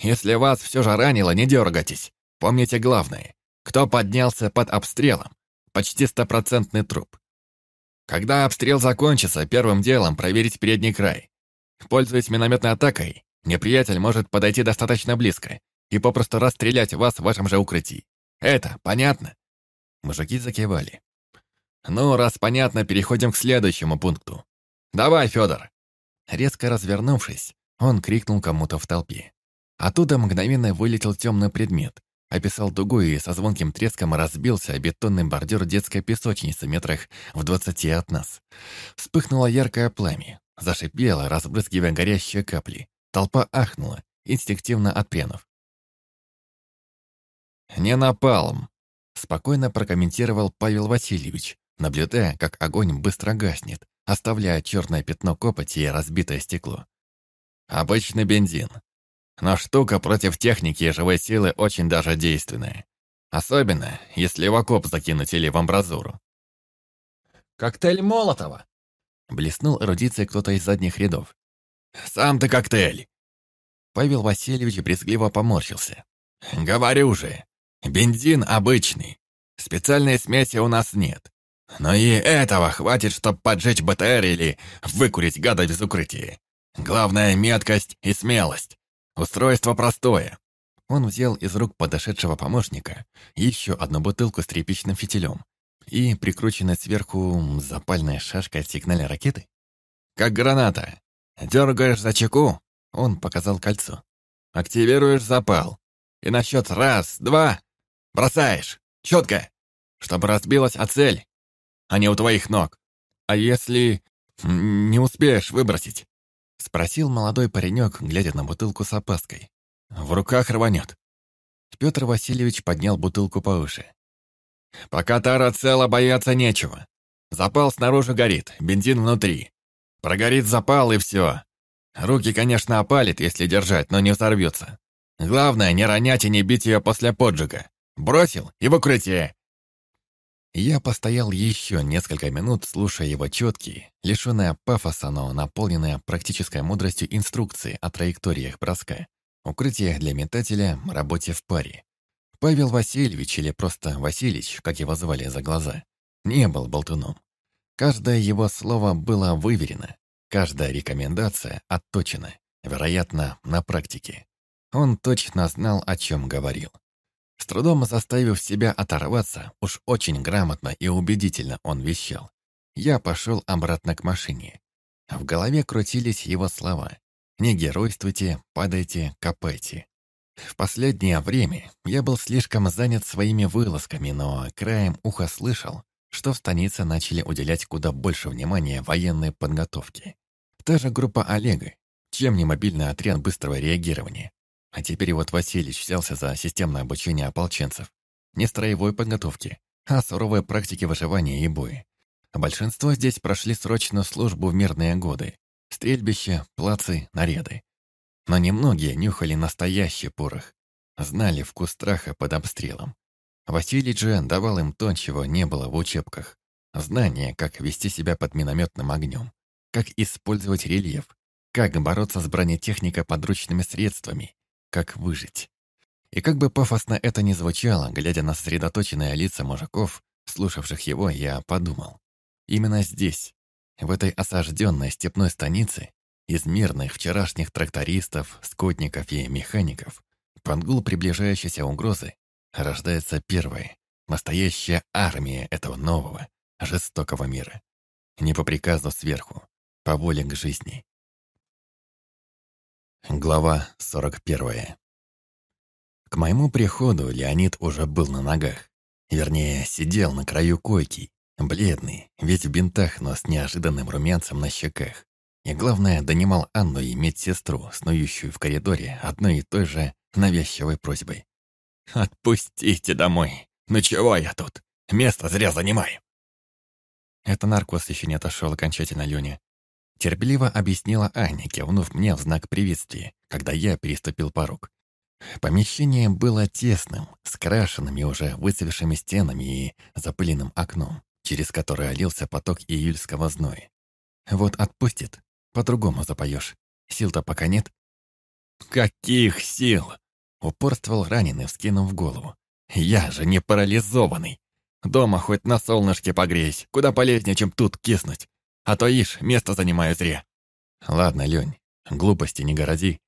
Если вас все же ранило, не дергайтесь. Помните главное. Кто поднялся под обстрелом? Почти стопроцентный труп. Когда обстрел закончится, первым делом проверить передний край. Пользуясь минометной атакой, неприятель может подойти достаточно близко и попросту расстрелять вас в вашем же укрытии. Это понятно? Мужики закивали. Ну, раз понятно, переходим к следующему пункту. Давай, Федор. Резко развернувшись, он крикнул кому-то в толпе. Оттуда мгновенно вылетел темный предмет, описал дугу и со звонким треском разбился бетонный бордюр детской песочницы метрах в двадцати от нас. Вспыхнуло яркое пламя, зашипело, разбрызгивая горящие капли. Толпа ахнула, инстинктивно отпрянув. «Не напалм», — спокойно прокомментировал Павел Васильевич, наблюдая, как огонь быстро гаснет, оставляя черное пятно копоти и разбитое стекло. «Обычный бензин. Но штука против техники и живой силы очень даже действенная. Особенно, если в окоп закинуть или в амбразуру. «Коктейль Молотова!» Блеснул эрудицией кто-то из задних рядов. «Сам ты коктейль!» Павел Васильевич брезгливо поморщился. «Говорю же, бензин обычный. Специальной смеси у нас нет. Но и этого хватит, чтобы поджечь БТР или выкурить гада без укрытия. Главное — меткость и смелость. Устройство простое. Он взял из рук подошедшего помощника еще одну бутылку с тряпичным фитилем и прикрученной сверху запальная шашка от сигнальной ракеты. Как граната. Дергаешь за чеку, он показал кольцо. Активируешь запал. И на счет раз, два, бросаешь. Четко. Чтобы разбилась о цель, а не у твоих ног. А если не успеешь выбросить? Спросил молодой паренек, глядя на бутылку с опаской. В руках рванет. Петр Васильевич поднял бутылку повыше. «Пока тара цела, бояться нечего. Запал снаружи горит, бензин внутри. Прогорит запал и все. Руки, конечно, опалит, если держать, но не взорвется. Главное, не ронять и не бить ее после поджига. Бросил и в укрытие. Я постоял еще несколько минут, слушая его четкие, лишенные пафоса, но наполненные практической мудростью инструкции о траекториях броска, укрытиях для метателя, работе в паре. Павел Васильевич, или просто Васильич, как его звали за глаза, не был болтуном. Каждое его слово было выверено, каждая рекомендация отточена, вероятно, на практике. Он точно знал, о чем говорил. С трудом заставив себя оторваться, уж очень грамотно и убедительно он вещал. Я пошел обратно к машине. В голове крутились его слова. «Не геройствуйте, падайте, копайте». В последнее время я был слишком занят своими вылазками, но краем уха слышал, что в станице начали уделять куда больше внимания военной подготовке. Та же группа Олега, чем не мобильный отряд быстрого реагирования. А теперь вот Васильевич взялся за системное обучение ополченцев. Не строевой подготовки, а суровой практики выживания и боя. Большинство здесь прошли срочную службу в мирные годы. Стрельбища, плацы, наряды. Но немногие нюхали настоящий порох. Знали вкус страха под обстрелом. Василий же давал им то, чего не было в учебках. Знание, как вести себя под минометным огнем. Как использовать рельеф. как бороться с бронетехникой подручными средствами, как выжить. И как бы пафосно это ни звучало, глядя на сосредоточенные лица мужиков, слушавших его, я подумал. Именно здесь, в этой осажденной степной станице, из мирных вчерашних трактористов, скотников и механиков, под гул приближающейся угрозы, рождается первая, настоящая армия этого нового, жестокого мира. Не по приказу сверху, по воле к жизни. Глава 41 К моему приходу Леонид уже был на ногах. Вернее, сидел на краю койки, бледный, весь в бинтах, но с неожиданным румянцем на щеках. И главное, донимал Анну и медсестру, снующую в коридоре одной и той же навязчивой просьбой. «Отпустите домой! Ну чего я тут? Место зря занимаю!» Это наркоз еще не отошел окончательно Леня. Терпеливо объяснила Аня, кивнув мне в знак приветствия, когда я переступил порог. Помещение было тесным, с крашенными уже выцвевшими стенами и запыленным окном, через которое лился поток июльского зноя. Вот отпустит, по-другому запоешь. Сил-то пока нет. «Каких сил?» — упорствовал раненый, вскинув голову. «Я же не парализованный. Дома хоть на солнышке погреюсь, куда полезнее, чем тут киснуть. А то, ишь, место занимаю зря». «Ладно, Лень, глупости не городи».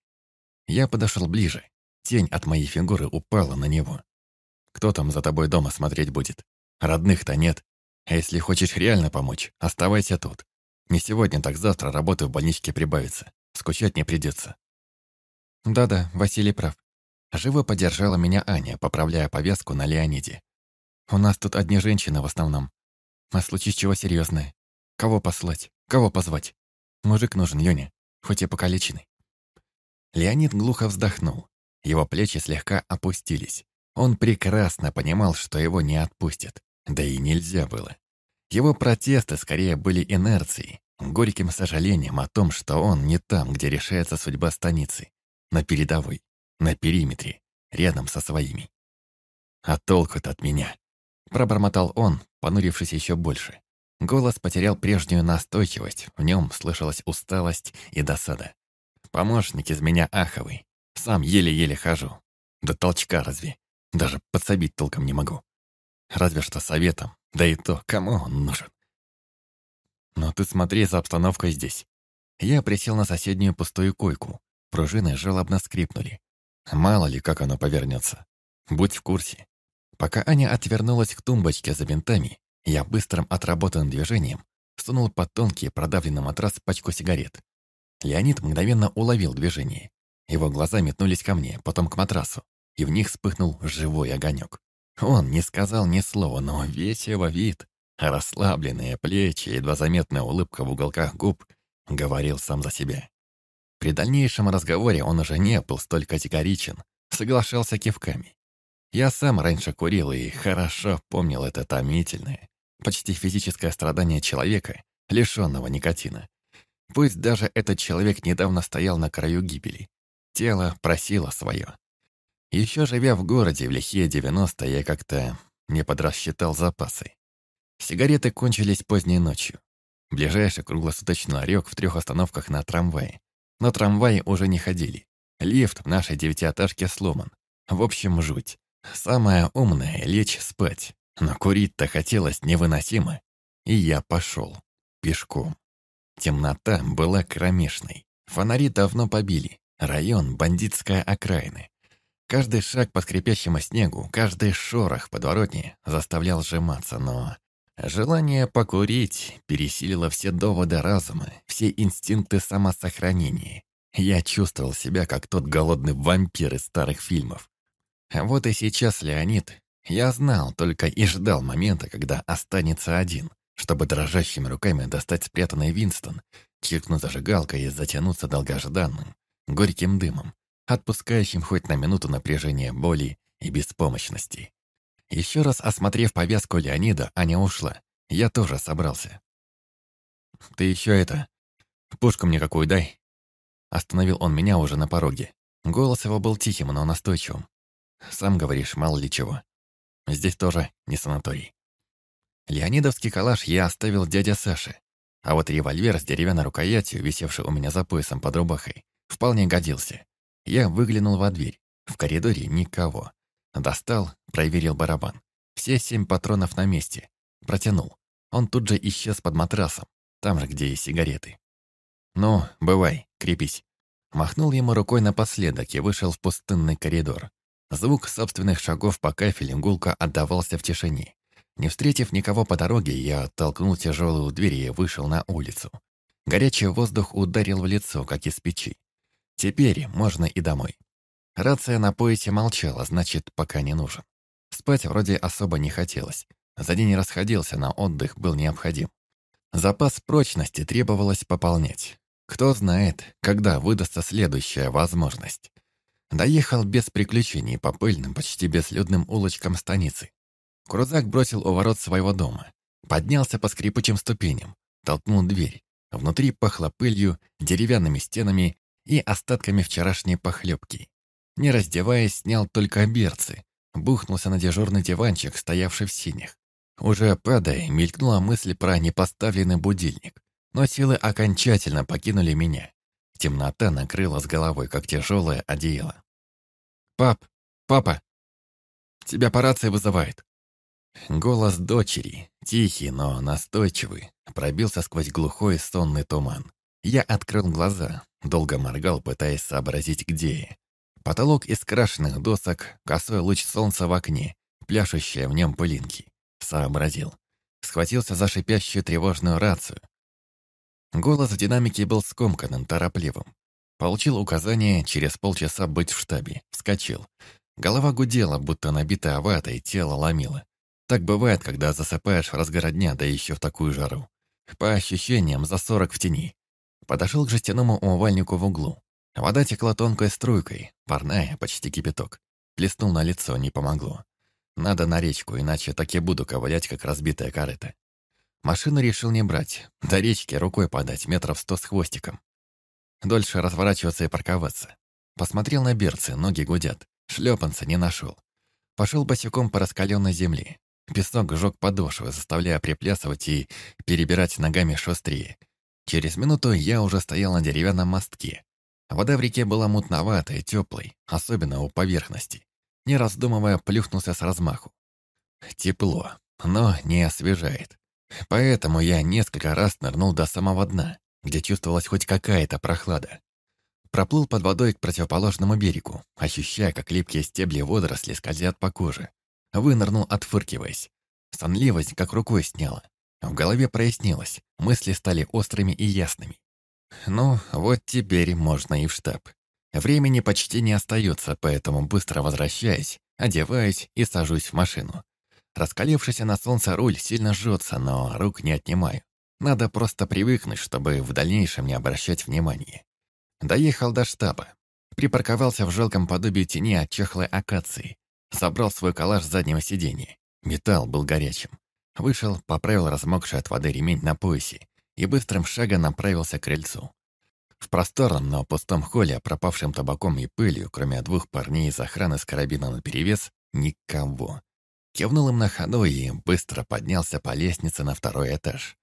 Я подошел ближе. Тень от моей фигуры упала на него. «Кто там за тобой дома смотреть будет? Родных-то нет. А если хочешь реально помочь, оставайся тут. Не сегодня, так завтра работы в больничке прибавится. Скучать не придется». «Да-да, Василий прав». Живо поддержала меня Аня, поправляя повязку на Леониде. «У нас тут одни женщины в основном. А случись чего серьезное. Кого послать? Кого позвать? Мужик нужен, Юня, хоть и покалеченный». Леонид глухо вздохнул. Его плечи слегка опустились. Он прекрасно понимал, что его не отпустят. Да и нельзя было. Его протесты скорее были инерцией, горьким сожалением о том, что он не там, где решается судьба станицы, на передовой, на периметре, рядом со своими. «А толку-то от меня?» Пробормотал он, понурившись еще больше. Голос потерял прежнюю настойчивость, в нем слышалась усталость и досада. «Помощник из меня аховый, сам еле-еле хожу. До толчка разве? Даже подсобить толком не могу. Разве что советом, да и то, кому он нужен? Но ты смотри за обстановкой здесь. Я присел на соседнюю пустую койку. Пружины жалобно скрипнули. Мало ли, как оно повернется. Будь в курсе. Пока Аня отвернулась к тумбочке за бинтами, я быстрым отработанным движением сунул под тонкий продавленный матрас пачку сигарет. Леонид мгновенно уловил движение. Его глаза метнулись ко мне, потом к матрасу, и в них вспыхнул живой огонек. Он не сказал ни слова, но весь его вид, расслабленные плечи, едва заметная улыбка в уголках губ, говорил сам за себя. При дальнейшем разговоре он уже не был столь категоричен, соглашался кивками. Я сам раньше курил и хорошо помнил это томительное, почти физическое страдание человека, лишенного никотина. Пусть даже этот человек недавно стоял на краю гибели. Тело просило свое. Еще живя в городе в лихие 90 я как-то не подрасчитал запасы. Сигареты кончились поздней ночью. Ближайший круглосуточный ларек в трех остановках на трамвае. Но трамваи уже не ходили. Лифт в нашей девятиэтажке сломан. В общем, жуть. Самое умное — лечь спать. Но курить-то хотелось невыносимо. И я пошел. Пешком. Темнота была кромешной. Фонари давно побили. Район бандитская окраины. Каждый шаг по скрипящему снегу, каждый шорох подворотни заставлял сжиматься, но... Желание покурить пересилило все доводы разума, все инстинкты самосохранения. Я чувствовал себя, как тот голодный вампир из старых фильмов. А вот и сейчас Леонид. Я знал только и ждал момента, когда останется один, чтобы дрожащими руками достать спрятанный Винстон, чиркнуть зажигалкой и затянуться долгожданным, горьким дымом, отпускающим хоть на минуту напряжение боли и беспомощности. Еще раз осмотрев повязку Леонида, Аня ушла. Я тоже собрался. «Ты еще это... Пушку мне какую дай!» Остановил он меня уже на пороге. Голос его был тихим, но настойчивым. «Сам говоришь, мало ли чего. Здесь тоже не санаторий». Леонидовский калаш я оставил дядя Саше. А вот револьвер с деревянной рукоятью, висевший у меня за поясом под рубахой, вполне годился. Я выглянул во дверь. В коридоре никого. Достал, проверил барабан. Все семь патронов на месте. Протянул. Он тут же исчез под матрасом, там же, где и сигареты. «Ну, бывай, крепись». Махнул ему рукой напоследок и вышел в пустынный коридор. Звук собственных шагов по кафелю гулко отдавался в тишине. Не встретив никого по дороге, я оттолкнул тяжелую дверь и вышел на улицу. Горячий воздух ударил в лицо, как из печи. Теперь можно и домой. Рация на поясе молчала, значит, пока не нужен. Спать вроде особо не хотелось. За день расходился, на отдых был необходим. Запас прочности требовалось пополнять. Кто знает, когда выдастся следующая возможность. Доехал без приключений по пыльным, почти безлюдным улочкам станицы. Крузак бросил у ворот своего дома. Поднялся по скрипучим ступеням, толкнул дверь. Внутри пахло пылью, деревянными стенами и остатками вчерашней похлебки. Не раздеваясь, снял только берцы, бухнулся на дежурный диванчик, стоявший в синях. Уже падая, мелькнула мысль про непоставленный будильник, но силы окончательно покинули меня. Темнота накрыла с головой, как тяжелое одеяло. «Пап! Папа! Тебя по рации вызывает!» Голос дочери, тихий, но настойчивый, пробился сквозь глухой сонный туман. Я открыл глаза, долго моргал, пытаясь сообразить, где я. Потолок из крашенных досок, косой луч солнца в окне, пляшущие в нем пылинки. Сообразил. Схватился за шипящую тревожную рацию. Голос в был скомканным, торопливым. Получил указание через полчаса быть в штабе. Вскочил. Голова гудела, будто набитая ватой, тело ломило. Так бывает, когда засыпаешь в разгар дня, да еще в такую жару. По ощущениям, за сорок в тени. Подошел к жестяному умывальнику в углу. Вода текла тонкой струйкой, парная, почти кипяток. Плеснул на лицо, не помогло. Надо на речку, иначе так и буду ковылять, как разбитая корыта. Машину решил не брать. До речки рукой подать, метров сто с хвостиком. Дольше разворачиваться и парковаться. Посмотрел на берцы, ноги гудят. Шлепанца не нашел. Пошел босиком по раскаленной земле. Песок жег подошвы, заставляя приплясывать и перебирать ногами шустрее. Через минуту я уже стоял на деревянном мостке. Вода в реке была мутноватой, теплой, особенно у поверхности. Не раздумывая, плюхнулся с размаху. Тепло, но не освежает. Поэтому я несколько раз нырнул до самого дна, где чувствовалась хоть какая-то прохлада. Проплыл под водой к противоположному берегу, ощущая, как липкие стебли водоросли скользят по коже. Вынырнул, отфыркиваясь. Сонливость как рукой сняла. В голове прояснилось, мысли стали острыми и ясными. Ну, вот теперь можно и в штаб. Времени почти не остается, поэтому быстро возвращаюсь, одеваюсь и сажусь в машину. Раскалившийся на солнце руль сильно жжется, но рук не отнимаю. Надо просто привыкнуть, чтобы в дальнейшем не обращать внимания. Доехал до штаба. Припарковался в жалком подобии тени от чехлой акации. Забрал свой калаш с заднего сиденья. Металл был горячим. Вышел, поправил размокший от воды ремень на поясе и быстрым шагом направился к крыльцу. В просторном, но пустом холле, пропавшим табаком и пылью, кроме двух парней из охраны с карабином наперевес, никого. Кивнул им на ходу и быстро поднялся по лестнице на второй этаж.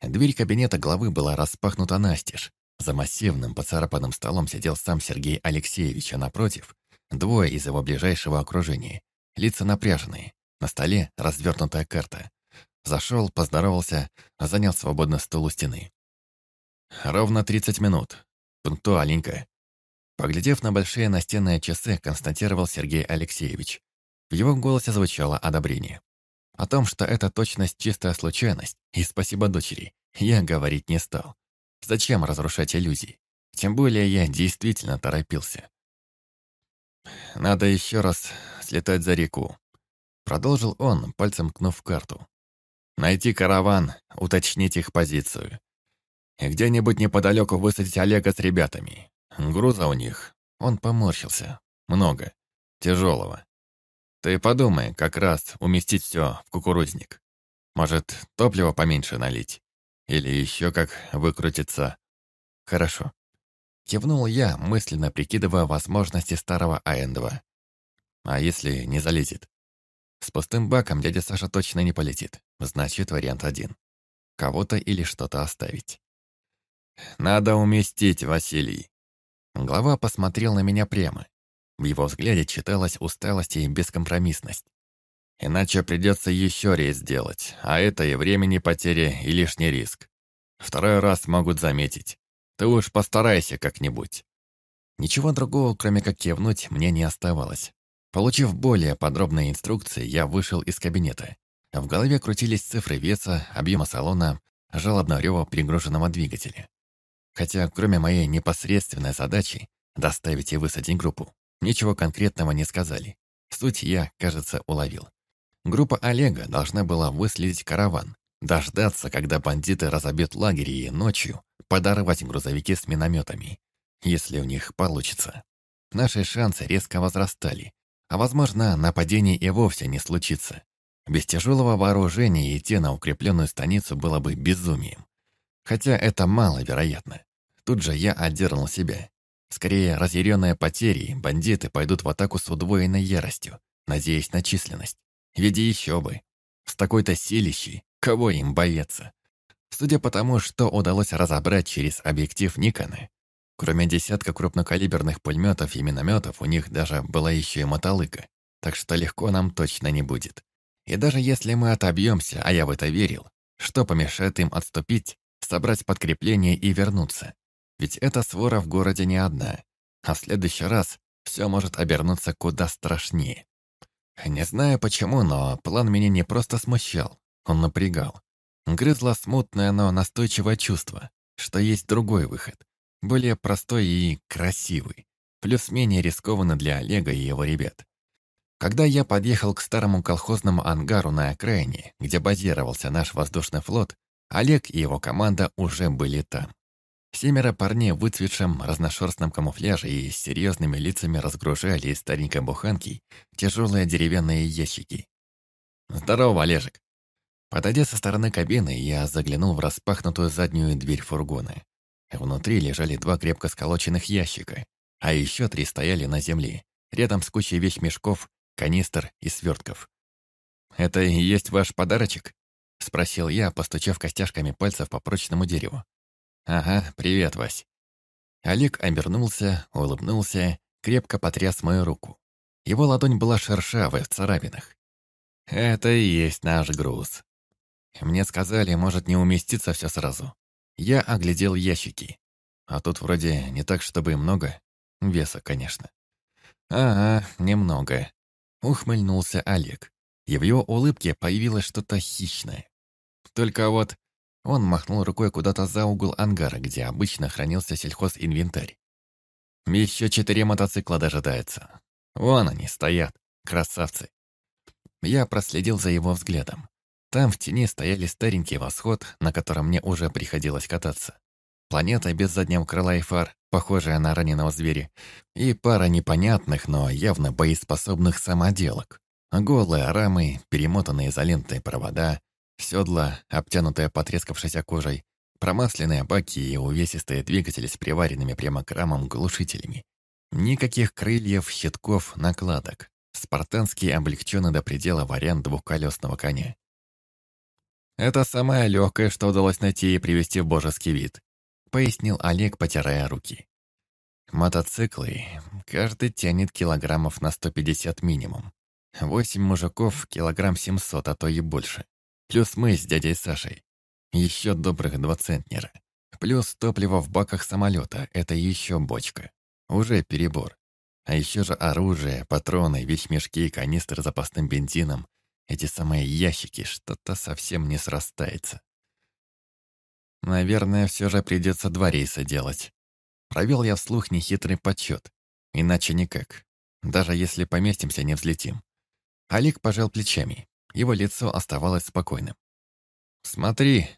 Дверь кабинета главы была распахнута настежь. За массивным поцарапанным столом сидел сам Сергей Алексеевич, а напротив — двое из его ближайшего окружения. Лица напряженные. На столе развернутая карта. Зашел, поздоровался, занял свободно стул у стены. Ровно 30 минут. Пунктуаленько. Поглядев на большие настенные часы, констатировал Сергей Алексеевич. В его голосе звучало одобрение. О том, что это точность чистая случайность, и спасибо дочери, я говорить не стал. Зачем разрушать иллюзии? Тем более я действительно торопился. «Надо еще раз слетать за реку», — продолжил он, пальцем кнув карту. «Найти караван, уточнить их позицию. Где-нибудь неподалеку высадить Олега с ребятами. Груза у них». Он поморщился. «Много. Тяжелого. Ты подумай, как раз уместить все в кукурузник. Может, топливо поменьше налить? Или еще как выкрутиться? Хорошо. Кивнул я, мысленно прикидывая возможности старого АН-2. А если не залезет? С пустым баком дядя Саша точно не полетит. Значит, вариант один. кого-то или что-то оставить. «Надо уместить, Василий». Глава посмотрел на меня прямо. В его взгляде читалась усталость и бескомпромиссность. Иначе придется еще рейс делать, а это и времени потери, и лишний риск. Второй раз могут заметить. Ты уж постарайся как-нибудь. Ничего другого, кроме как кивнуть, мне не оставалось. Получив более подробные инструкции, я вышел из кабинета. В голове крутились цифры веса, объема салона, жалобного рева перегруженного двигателя. Хотя, кроме моей непосредственной задачи доставить и высадить группу, ничего конкретного не сказали. Суть я, кажется, уловил. Группа Олега должна была выследить караван, дождаться, когда бандиты разобьют лагерь и ночью подорвать грузовики с минометами, если у них получится. Наши шансы резко возрастали, а, возможно, нападение и вовсе не случится. Без тяжелого вооружения идти на укрепленную станицу было бы безумием. Хотя это маловероятно. Тут же я отдернул себя. Скорее, разъяренные потери, бандиты пойдут в атаку с удвоенной яростью, надеясь на численность. Ведь еще бы. С такой-то силищей, кого им бояться? Судя по тому, что удалось разобрать через объектив Никона, кроме десятка крупнокалиберных пулеметов и минометов, у них даже была еще и мотолыка, так что легко нам точно не будет. И даже если мы отобьемся, а я в это верил, что помешает им отступить, собрать подкрепление и вернуться? Ведь эта свора в городе не одна, а в следующий раз все может обернуться куда страшнее. Не знаю почему, но план меня не просто смущал, он напрягал. Грызло смутное, но настойчивое чувство, что есть другой выход, более простой и красивый, плюс менее рискованный для Олега и его ребят. Когда я подъехал к старому колхозному ангару на окраине, где базировался наш воздушный флот, Олег и его команда уже были там. Семеро парней в выцветшем разношерстном камуфляже и с серьезными лицами разгружали из старенькой буханки тяжелые деревянные ящики. «Здорово, Олежек!» Подойдя со стороны кабины, я заглянул в распахнутую заднюю дверь фургона. Внутри лежали два крепко сколоченных ящика, а еще три стояли на земле, рядом с кучей вещмешков, канистр и свертков. «Это и есть ваш подарочек?» — спросил я, постучав костяшками пальцев по прочному дереву. «Ага, привет, Вась». Олег обернулся, улыбнулся, крепко потряс мою руку. Его ладонь была шершавая в царапинах. «Это и есть наш груз». Мне сказали, может не уместиться все сразу. Я оглядел ящики. А тут вроде не так, чтобы много. Веса, конечно. «Ага, немного», — ухмыльнулся Олег. И в его улыбке появилось что-то хищное. Только вот он махнул рукой куда-то за угол ангара, где обычно хранился сельхозинвентарь. Еще четыре мотоцикла дожидаются. Вон они, стоят, красавцы. Я проследил за его взглядом. Там в тени стояли старенький восход, на котором мне уже приходилось кататься. Планета без заднего крыла и фар, похожая на раненого зверя, и пара непонятных, но явно боеспособных самоделок. Голые рамы, перемотанные изолентой провода, Седла, обтянутая потрескавшейся кожей, промасленные баки и увесистые двигатели с приваренными прямо к рамам глушителями. Никаких крыльев, щитков, накладок. Спартанский облегченный до предела вариант двухколесного коня. «Это самое легкое, что удалось найти и привести в божеский вид», пояснил Олег, потирая руки. Мотоциклы, каждый тянет килограммов на 150 минимум. Восемь мужиков, килограмм 700, а то и больше. Плюс мы с дядей Сашей. Еще добрых два центнера. Плюс топливо в баках самолета — это еще бочка. Уже перебор. А еще же оружие, патроны, вещмешки, канистры с запасным бензином. Эти самые ящики, что-то совсем не срастается. Наверное, все же придется два рейса делать. Провел я вслух нехитрый подсчет. Иначе никак. Даже если поместимся, не взлетим. Олег пожал плечами. Его лицо оставалось спокойным. «Смотри,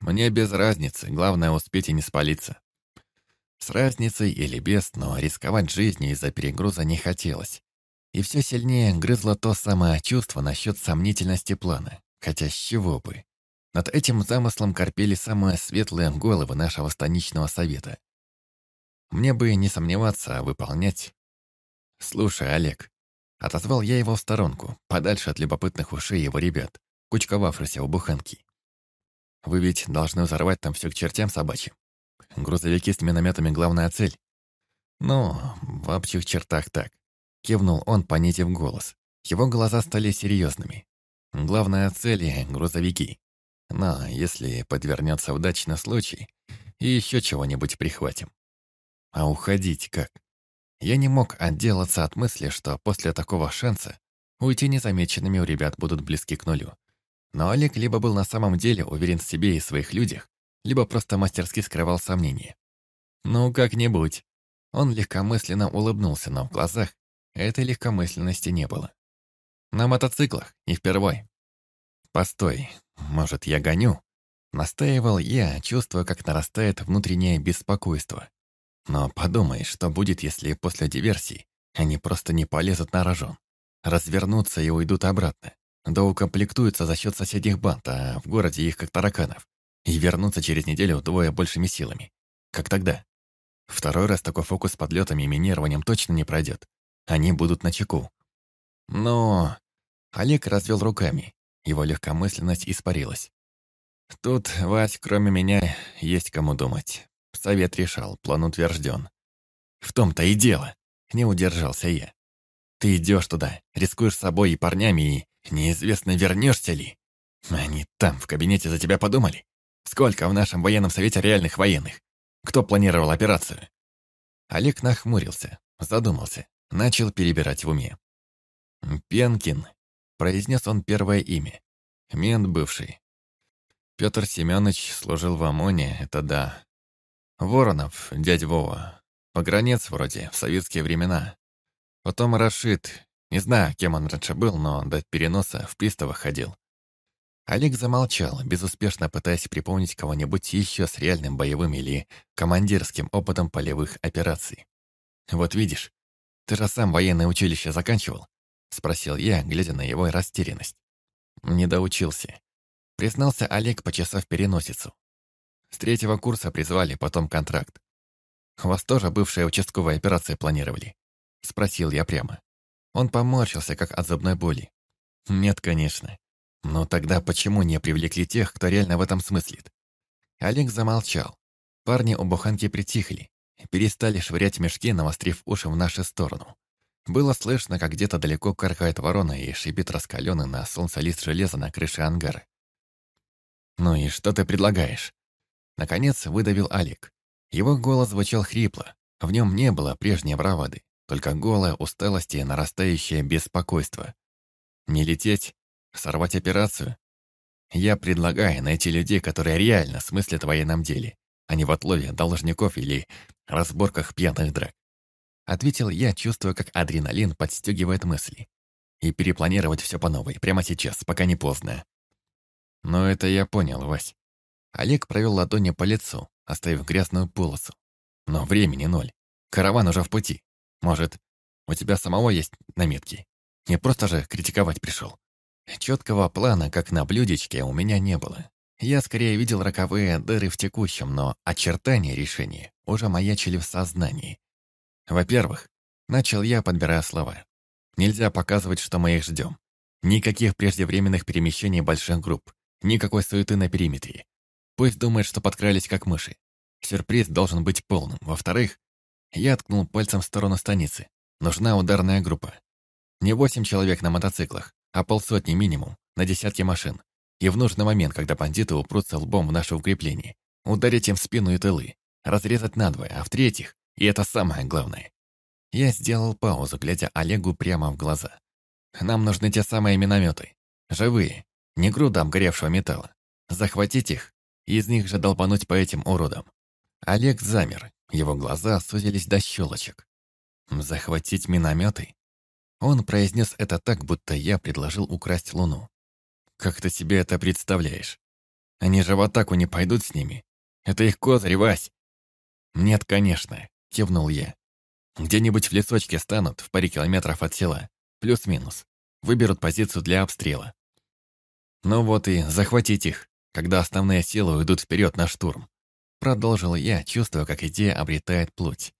мне без разницы, главное успеть и не спалиться». С разницей или без, но рисковать жизнью из-за перегруза не хотелось. И все сильнее грызло то самое чувство насчет сомнительности плана. Хотя с чего бы? Над этим замыслом корпели самые светлые головы нашего станичного совета. Мне бы не сомневаться, а выполнять. Слушай, Олег, Отозвал я его в сторонку, подальше от любопытных ушей его ребят, кучковавшихся у буханки. Вы ведь должны взорвать там все к чертям собачьим. Грузовики с минометами — главная цель. Ну, в общих чертах так. Кивнул он, понизив голос. Его глаза стали серьезными. Главная цель — грузовики. Но если подвернется удачный случай, и еще чего-нибудь прихватим. А уходить как? Я не мог отделаться от мысли, что после такого шанса уйти незамеченными у ребят будут близки к нулю. Но Олег либо был на самом деле уверен в себе и своих людях, либо просто мастерски скрывал сомнения. Ну, как-нибудь. Он легкомысленно улыбнулся, но в глазах этой легкомысленности не было. На мотоциклах, не впервой. Постой, может, я гоню? Настаивал я, чувствуя, как нарастает внутреннее беспокойство. Но подумай, что будет, если после диверсии они просто не полезут на рожон, развернутся и уйдут обратно, да укомплектуются за счет соседних банд, а в городе их как тараканов, и вернутся через неделю вдвое большими силами. Как тогда? Второй раз такой фокус с подлетами и минированием точно не пройдет. Они будут на чеку. Но... Олег развел руками. Его легкомысленность испарилась. Тут, Вась, кроме меня, есть кому думать. Совет решал, план утвержден. В том-то и дело. Не удержался я. Ты идешь туда, рискуешь собой и парнями, и неизвестно, вернешься ли. Они там, в кабинете, за тебя подумали. Сколько в нашем военном совете реальных военных? Кто планировал операцию? Олег нахмурился, задумался, начал перебирать в уме. «Пенкин», — произнес он первое имя. Мент бывший. Петр Семенович служил в ОМОНе, это да. Воронов, дядь Вова. Погранец вроде, в советские времена. Потом Рашид. Не знаю, кем он раньше был, но до переноса в приставах ходил. Олег замолчал, безуспешно пытаясь припомнить кого-нибудь еще с реальным боевым или командирским опытом полевых операций. «Вот видишь, ты же сам военное училище заканчивал?» — спросил я, глядя на его растерянность. «Не доучился», — признался Олег, почесав переносицу. С третьего курса призвали, потом контракт. «Вас тоже бывшая участковая операция планировали?» — спросил я прямо. Он поморщился, как от зубной боли. «Нет, конечно. Но тогда почему не привлекли тех, кто реально в этом смыслит?» Олег замолчал. Парни у буханки притихли, перестали швырять мешки, навострив уши в нашу сторону. Было слышно, как где-то далеко каркает ворона и шипит раскаленный на солнце лист железа на крыше ангара. «Ну и что ты предлагаешь?» Наконец выдавил Алик. Его голос звучал хрипло. В нем не было прежней бравады, только голая усталость и нарастающее беспокойство. Не лететь, сорвать операцию. Я предлагаю найти людей, которые реально смыслят в военном деле, а не в отлове должников или разборках пьяных драк. Ответил я, чувствуя, как адреналин подстегивает мысли. И перепланировать все по новой, прямо сейчас, пока не поздно. Но это я понял, Вась. Олег провел ладонью по лицу, оставив грязную полосу. Но времени ноль. Караван уже в пути. Может, у тебя самого есть наметки? Не просто же критиковать пришел. Четкого плана, как на блюдечке, у меня не было. Я скорее видел роковые дыры в текущем, но очертания решения уже маячили в сознании. Во-первых, начал я, подбирая слова. Нельзя показывать, что мы их ждем. Никаких преждевременных перемещений больших групп, никакой суеты на периметре. Пусть думает, что подкрались как мыши. Сюрприз должен быть полным. Во-вторых, я ткнул пальцем в сторону станицы. Нужна ударная группа. Не восемь человек на мотоциклах, а полсотни минимум, на десятки машин. И в нужный момент, когда бандиты упрутся лбом в наше укрепление, ударить им в спину и тылы, разрезать надвое, а в-третьих, и это самое главное. Я сделал паузу, глядя Олегу прямо в глаза. Нам нужны те самые минометы. Живые, не груда обгоревшего металла. Захватить их из них же долбануть по этим уродам. Олег замер, его глаза сузились до щелочек. «Захватить минометы?» Он произнес это так, будто я предложил украсть Луну. «Как ты себе это представляешь? Они же в атаку не пойдут с ними. Это их козырь, Вась!» «Нет, конечно», — кивнул я. «Где-нибудь в лесочке станут, в паре километров от села. Плюс-минус. Выберут позицию для обстрела. Ну вот и захватить их, когда основные силы уйдут вперед на штурм. Продолжил я, чувствуя, как идея обретает плоть.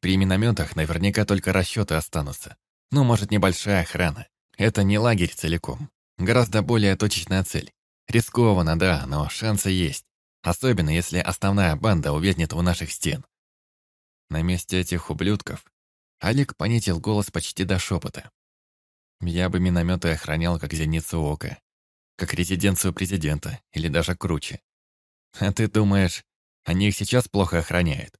При минометах наверняка только расчеты останутся. Ну, может, небольшая охрана. Это не лагерь целиком. Гораздо более точечная цель. Рискованно, да, но шансы есть. Особенно, если основная банда увязнет у наших стен. На месте этих ублюдков Алик понятил голос почти до шепота. Я бы минометы охранял, как зеницу ока как резиденцию президента или даже круче. А ты думаешь, они их сейчас плохо охраняют?